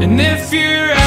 And if you're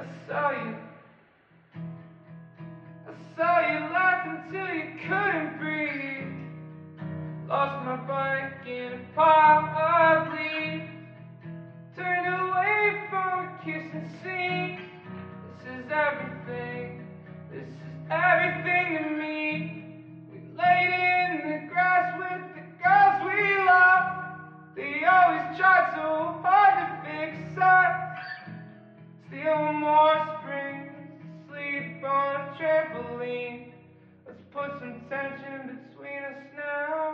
I saw you. I saw you laugh until you couldn't breathe. Lost my bike in a pile of leaves. and tension between us now.